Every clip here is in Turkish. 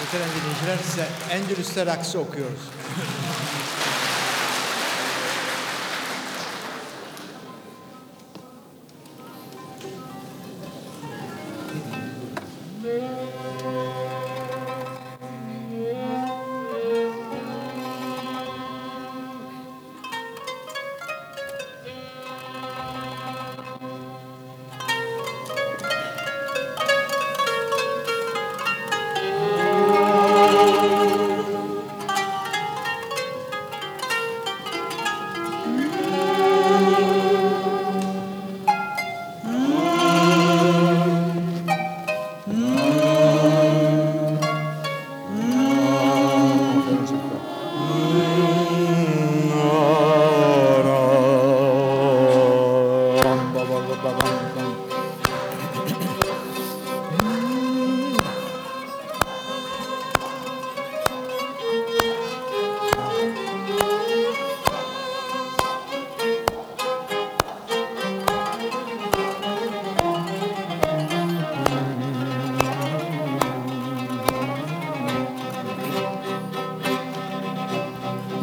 Muhterem dinleyiciler size Endülüs'te raksı okuyoruz.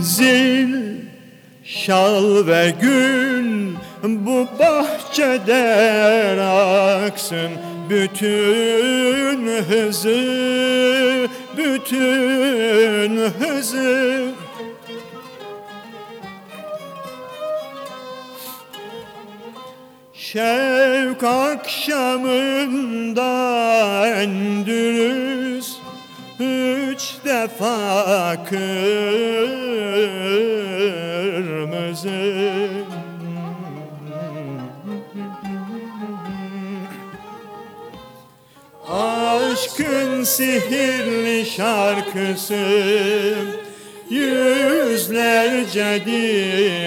Zil, şal ve gül bu bahçede aksın bütün hızı, bütün hızı. Şevk akşamında endülüs defa kırmızı. Aşkın sihirli şarkısı Yüzlerce dildedir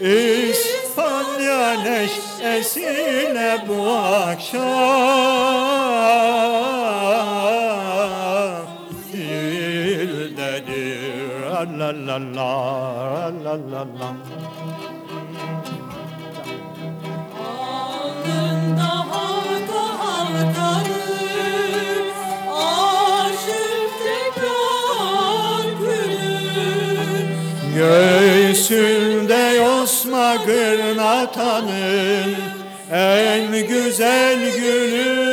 İspanya neşesiyle bu akşam la la la la la Alnında halka. Göğsünde yosma gırnatanın en güzel gülü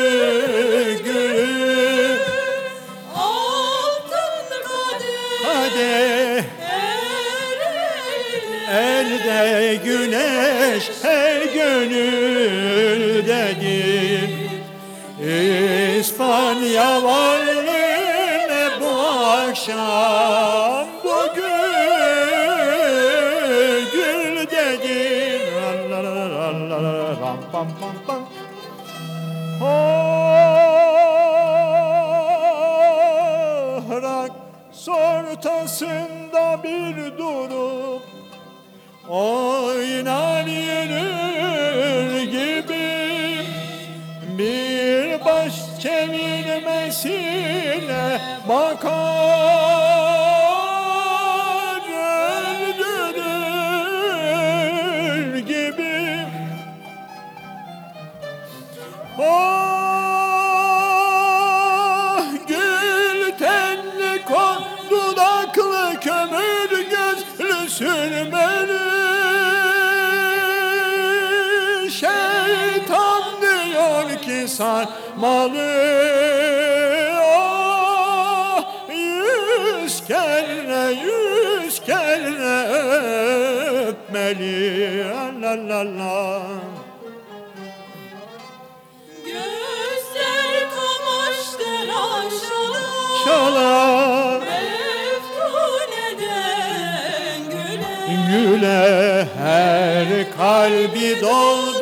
güneş her gönüldedir İspanya varlığına bu akşam bugün güldedir ram Oh, raks ortasında bir durup oynar bakar öldürür gibi. Oh gül tenli kon dudaklı kömür gözlü sürmeli Şeytan diyor ki sarmalı kere yüz kere öpmeli. La la la Gözler kamaştı la şala Şala Meftuneden güle. Güle her kalbi doldu.